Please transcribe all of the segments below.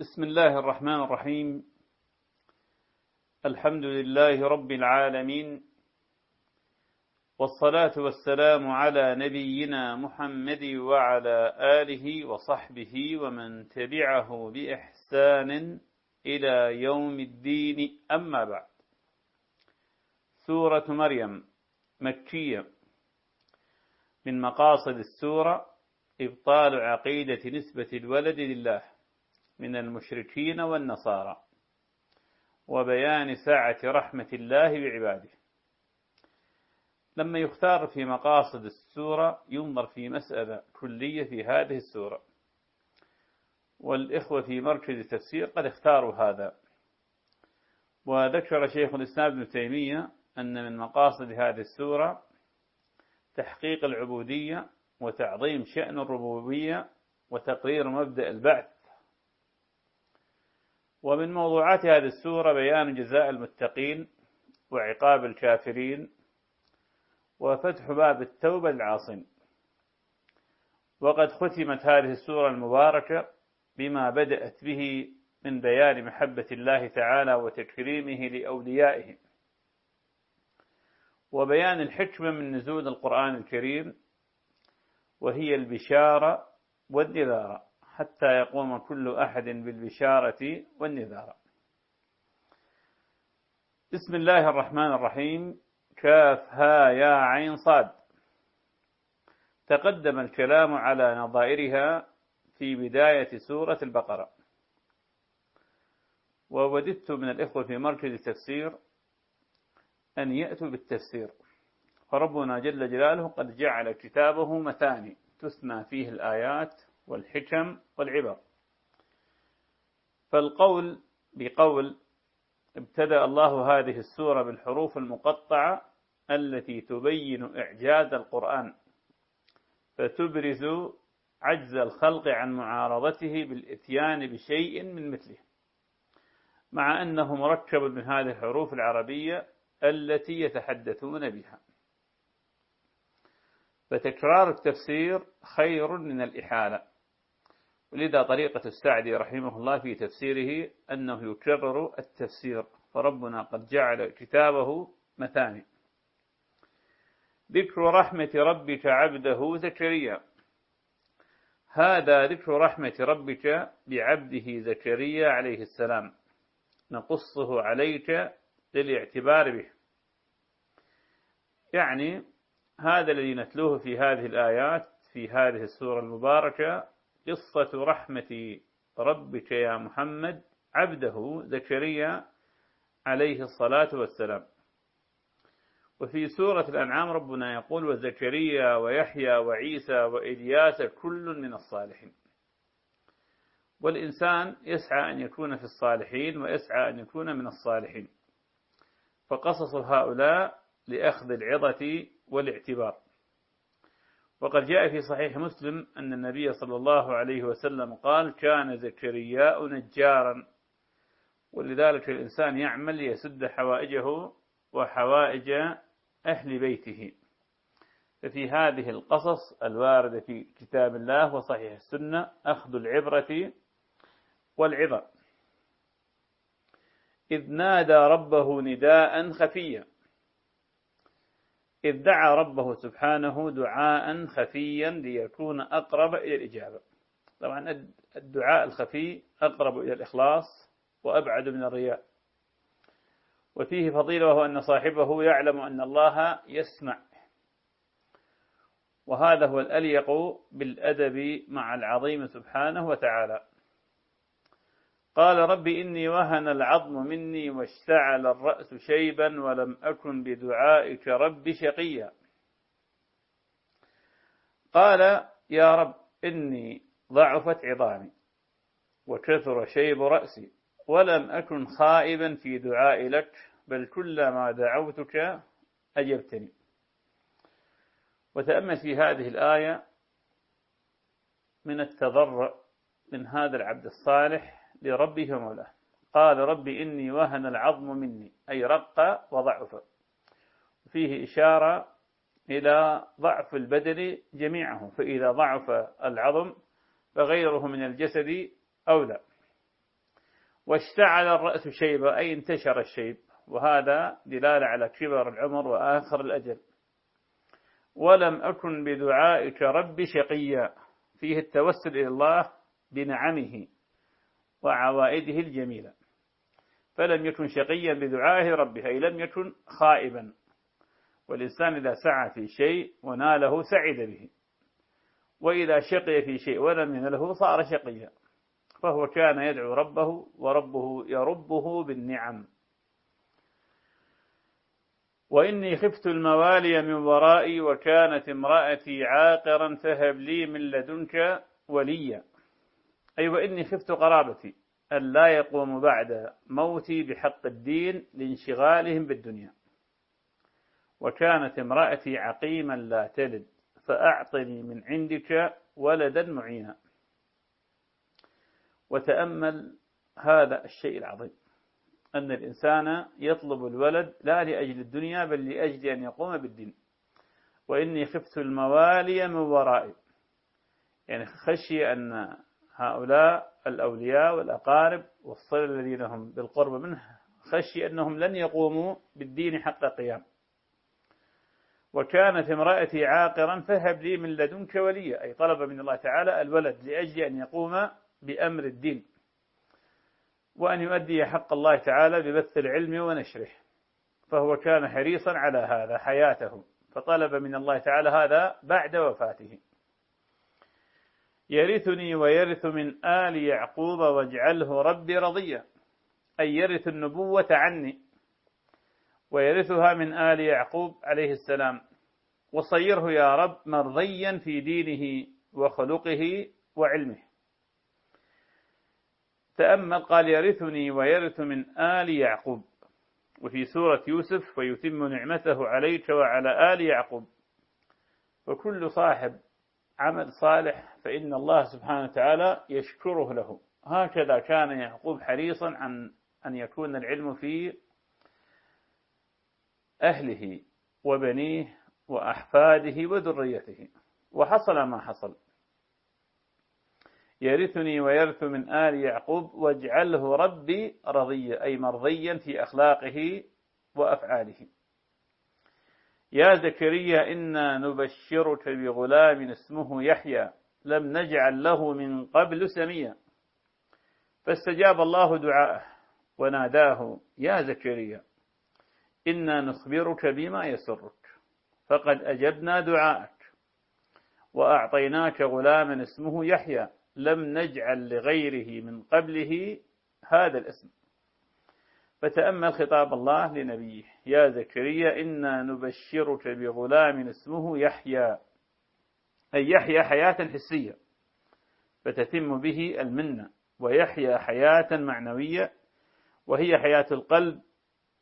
بسم الله الرحمن الرحيم. الحمد لله رب العالمين والصلاة والسلام على نبينا محمد وعلى آله وصحبه ومن تبعه بإحسان إلى يوم الدين. أما بعد سورة مريم مكية. من مقاصد السورة إبطال عقيدة نسبة الولد لله. من المشركين والنصارى وبيان سعة رحمة الله بعباده. لما يختار في مقاصد السورة ينظر في مسألة كلية في هذه السورة. والإخوة في مركز التفسير قد اختاروا هذا. وذكر شيخ الإسلام ابن تيمية أن من مقاصد هذه السورة تحقيق العبودية وتعظيم شأن الربوبية وتقرير مبدأ البعث ومن موضوعات هذه السورة بيان جزاء المتقين وعقاب الكافرين وفتح باب التوبة للعاصين وقد ختمت هذه السورة المباركة بما بدأت به من بيان محبة الله تعالى وتكريمه لأوليائه. وبيان الحكمة من نزول القرآن الكريم وهي البشارة والنذارة حتى يقوم كل أحد بالبشارة والنذارة. بسم الله الرحمن الرحيم. كاف ها يا عين صاد. تقدم الكلام على نظائرها في بداية سورة البقرة. ووددت من الإخوة في مركز التفسير أن يأتوا بالتفسير. فربنا جل جلاله قد جعل كتابه مثاني تثنى فيه الآيات والحكم والعبر. فالقول بقول ابتدأ الله هذه السورة بالحروف المقطعة التي تبين إعجاز القرآن فتبرز عجز الخلق عن معارضته بالإتيان بشيء من مثله مع أنه مركب من هذه الحروف العربية التي يتحدثون بها. فتكرار التفسير خير من الإحالة. ولذا طريقة السعدي رحمه الله في تفسيره أنه يكرر التفسير فربنا قد جعل كتابه مثاني. ذكر رحمة ربك عبده زكريا. هذا ذكر رحمة ربك بعبده زكريا عليه السلام. نقصه عليك للاعتبار به. يعني هذا الذي نتلوه في هذه الآيات في هذه السورة المباركة قصة رحمة ربك يا محمد عبده زكريا عليه الصلاة والسلام. وفي سورة الأنعام ربنا يقول وزكريا ويحيى وعيسى وإلياس كل من الصالحين. والإنسان يسعى أن يكون في الصالحين ويسعى أن يكون من الصالحين. فقصص هؤلاء لأخذ العظة والاعتبار. وقد جاء في صحيح مسلم أن النبي صلى الله عليه وسلم قال كان زكرياء نجارا. ولذلك الإنسان يعمل ليسد حوائجه وحوائج أهل بيته. ففي هذه القصص الواردة في كتاب الله وصحيح السنة أخذ العبرة والعظة. إذ نادى ربه نداء خفيا. إذ دعا ربه سبحانه دعاء خفيا ليكون أقرب إلى الإجابة. طبعا الدعاء الخفي أقرب إلى الإخلاص وأبعد من الرياء. وفيه فضيلة وهو أن صاحبه يعلم أن الله يسمع. وهذا هو الأليق بالأدب مع العظيم سبحانه وتعالى. قال رب إني وهن العظم مني واشتعل الرأس شيبا ولم أكن بدعائك رب شقيا. قال يا رب إني ضعفت عظامي وكثر شيب رأسي ولم أكن خائبا في دعائي لك بل كلما دعوتك أجبتني. وتأمل في هذه الآية من التضرع من هذا العبد الصالح لربه ومولاه قال ربي إني وهن العظم مني. أي رق وضعف. فيه إشارة إلى ضعف البدن جميعه. فإذا ضعف العظم فغيره من الجسد أولى واشتعل الرأس شيبة. أي انتشر الشيب. وهذا دلالة على كبر العمر وآخر الأجل. ولم أكن بدعائك رب شقيا. فيه التوسل إلى الله بنعمه. وعوائده الجميلة. فلم يكن شقيا بدعائه ربه أي لم يكن خائبا. والإنسان إذا سعى في شيء وناله سعد به. وإذا شقي في شيء ولم ينله صار شقيا. فهو كان يدعو ربه وربه يربه بالنعم. وإني خفت الموالي من ورائي وكانت امرأتي عاقرا فهب لي من لدنك وليا. أي وإني خفت قرابتي أن لا يقوم بعد موتي بحق الدين لانشغالهم بالدنيا. وكانت امرأتي عقيما لا تلد فأعطني من عندك ولدا معينا. وتأمل هذا الشيء العظيم أن الإنسان يطلب الولد لا لأجل الدنيا بل لأجل أن يقوم بالدين. وإني خفت الموالي من ورائي يعني خشي أن هؤلاء الأولياء والأقارب والصلة الذين هم بالقرب منه خشي أنهم لن يقوموا بالدين حق قيام. وكانت امرأتي عاقرا فهب لي من لدنك وليا. أي طلب من الله تعالى الولد لأجل أن يقوم بأمر الدين وأن يؤدي حق الله تعالى ببث العلم ونشره. فهو كان حريصا على هذا حياته فطلب من الله تعالى هذا بعد وفاته. يرثني ويرث من آل يعقوب واجعله ربي رضيا. أي يرث النبوة عني. ويرثها من آل يعقوب عليه السلام. وصيره يا رب مرضيا في دينه وخلقه وعلمه. تأمل قال يرثني ويرث من آل يعقوب. وفي سورة يوسف ويتم نعمته عليك وعلى آل يعقوب. وكل صاحب عمل صالح فإن الله سبحانه وتعالى يشكره له. هكذا كان يعقوب حريصا عن أن يكون العلم في أهله وبنيه وأحفاده وذريته. وحصل ما حصل. يرثني ويرث من آل يعقوب واجعله ربي رضيا أي مرضيا في أخلاقه وأفعاله. يا زكريا إنا نبشرك بغلام اسمه يحيى. لم نجعل له من قبل سميا. فاستجاب الله دعاءه وناداه يا زكريا إنا نخبرك بما يسرك فقد أجبنا دعاءك وأعطيناك غلاما اسمه يحيى لم نجعل لغيره من قبله هذا الاسم. فتأمل خطاب الله لنبيه يا زكريا إنا نبشرك بغلام اسمه يحيى أي يحيى حياة حسية فتتم به المنة ويحيى حياة معنوية وهي حياة القلب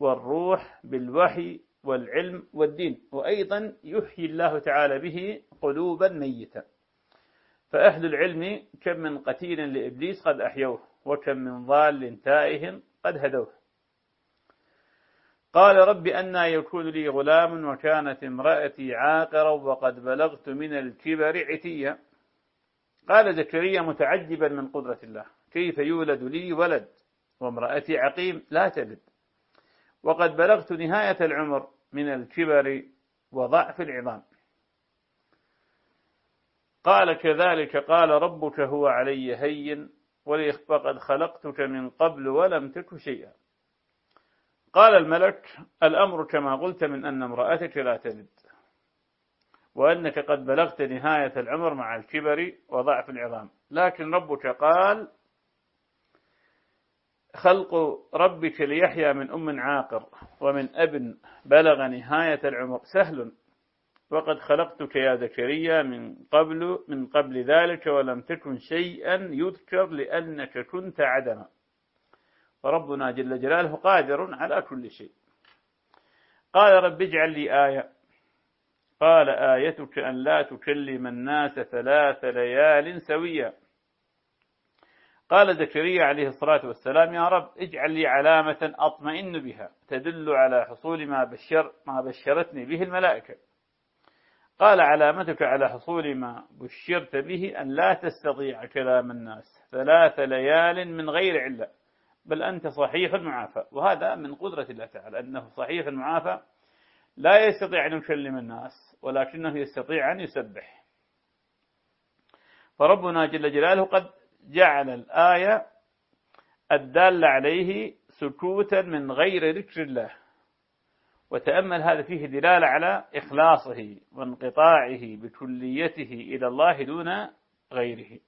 والروح بالوحي والعلم والدين وأيضا يحيي الله تعالى به قلوبا ميتة. فأهل العلم كم من قتيل لإبليس قد أحيوه وكم من ضال تائه قد هدوه. قال رب أنا يكون لي غلام وكانت امرأتي عاقرا وقد بلغت من الكبر عتيا. قال زكريا متعجبا من قدرة الله كيف يولد لي ولد وامرأتي عقيم؟ لا تلد وقد بلغت نهاية العمر من الكبر وضعف العظام. قال كذلك قال ربك هو علي هين وقد خلقتك من قبل ولم تك شيئا. قال الملك الأمر كما قلت من أن امرأتك لا تلد وأنك قد بلغت نهاية العمر مع الكبر وضعف العظام. لكن ربك قال خلق ربك ليحيى من أم عاقر ومن أب بلغ نهاية العمر. سهل. وقد خلقتك يا زكريا من قبل من قبل ذلك ولم تكن شيئا يذكر لأنك كنت عدما. فربنا جل جلاله قادر على كل شيء. قال رب اجعل لي آية. قال آيتك أن لا تكلم الناس ثلاث ليال سويا. قال زكريا عليه الصلاة والسلام يا رب اجعل لي علامة أطمئن بها تدل على حصول ما بشر ما بشرتني به الملائكة. قال علامتك على حصول ما بشرت به أن لا تستطيع كلام الناس. ثلاث ليال من غير علة. بل أنت صحيح المعافى. وهذا من قدرة الله تعالى أنه صحيح المعافى لا يستطيع أن يكلم الناس ولكنه يستطيع أن يسبح. فربنا جل جلاله قد جعل الآية الدالة عليه سكوتا من غير ذكر الله. وتأمل هذا فيه دلالة على إخلاصه وانقطاعه بكليته إلى الله دون غيره.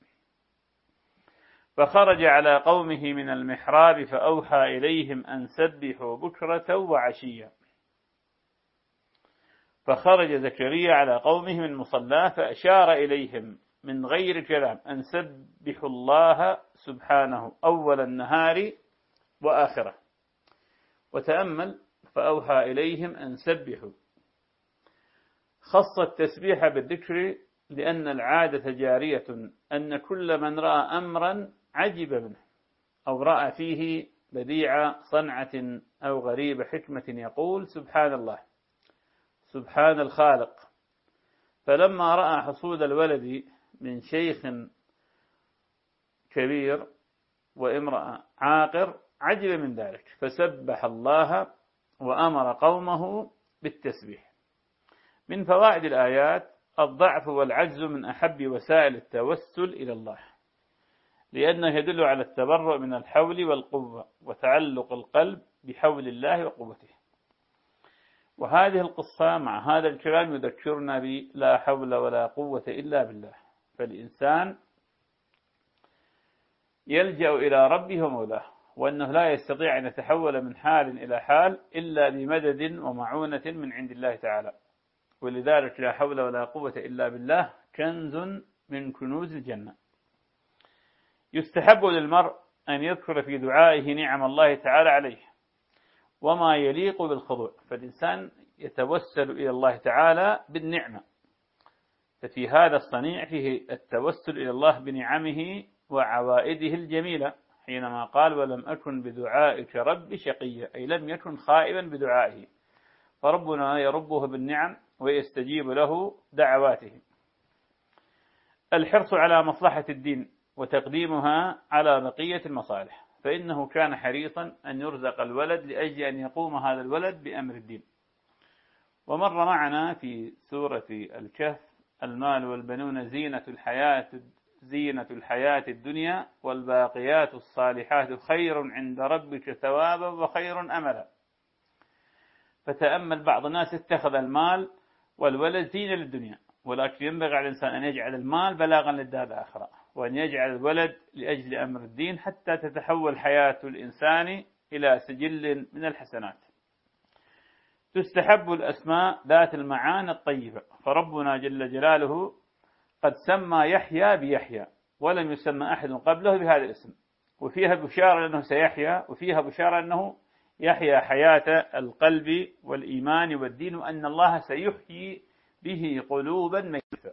فخرج على قومه من المحراب فأوحى إليهم أن سبحوا بكرة وعشيا. فخرج زكريا على قومه من مصلاه فأشار إليهم من غير كلام أن سبحوا الله سبحانه أول النهار وآخره. وتأمل فأوحى إليهم أن سبحوا. خص التسبيح بالذكر لأن العادة جارية أن كل من رأى أمرا عجب منه أو رأى فيه بديع صنعة أو غريب حكمة يقول سبحان الله سبحان الخالق. فلما رأى حصول الولد من شيخ كبير وامرأة عاقر عجب من ذلك فسبح الله وأمر قومه بالتسبيح. من فوائد الآيات الضعف والعجز من أحب وسائل التوسل إلى الله. لأنه يدل على التبرؤ من الحول والقوة وتعلق القلب بحول الله وقوته. وهذه القصة مع هذا الكلام يذكرنا بلا حول ولا قوة إلا بالله. فالإنسان يلجأ إلى ربه ومولاه وأنه لا يستطيع أن يتحول من حال إلى حال إلا بمدد ومعونة من عند الله تعالى. ولذلك لا حول ولا قوة إلا بالله كنز من كنوز الجنة. يستحب للمرء أن يذكر في دعائه نعم الله تعالى عليه وما يليق بالخضوع فالإنسان يتوسل إلى الله تعالى بالنعمة. ففي هذا الصنيع فيه التوسل إلى الله بنعمه وعوائده الجميلة حينما قال ولم أكن بدعائك رب شقيا أي لم يكن خائبا بدعائه. فربنا يربه بالنعم ويستجيب له دعواته. الحرص على مصلحة الدين وتقديمها على بقية المصالح. فإنه كان حريصا أن يرزق الولد لأجل أن يقوم هذا الولد بأمر الدين. ومر معنا في سورة الكهف المال والبنون زينة الحياة زينة الحياة الدنيا والباقيات الصالحات خير عند ربك ثوابا وخير أملا. فتأمل بعض الناس اتخذ المال والولد زينة للدنيا. ولكن ينبغي على الإنسان أن يجعل المال بلاغا للدار الآخرة. وأن يجعل الولد لأجل أمر الدين حتى تتحول حياة الإنسان إلى سجل من الحسنات. تستحب الأسماء ذات المعاني الطيبة. فربنا جل جلاله قد سمى يحيى بيحيى ولم يسمى أحد قبله بهذا الاسم. وفيها بشارة أنه سيحيا وفيها بشارة أنه يحيا حياة القلب والإيمان والدين وأن الله سيحيي به قلوبا ميتة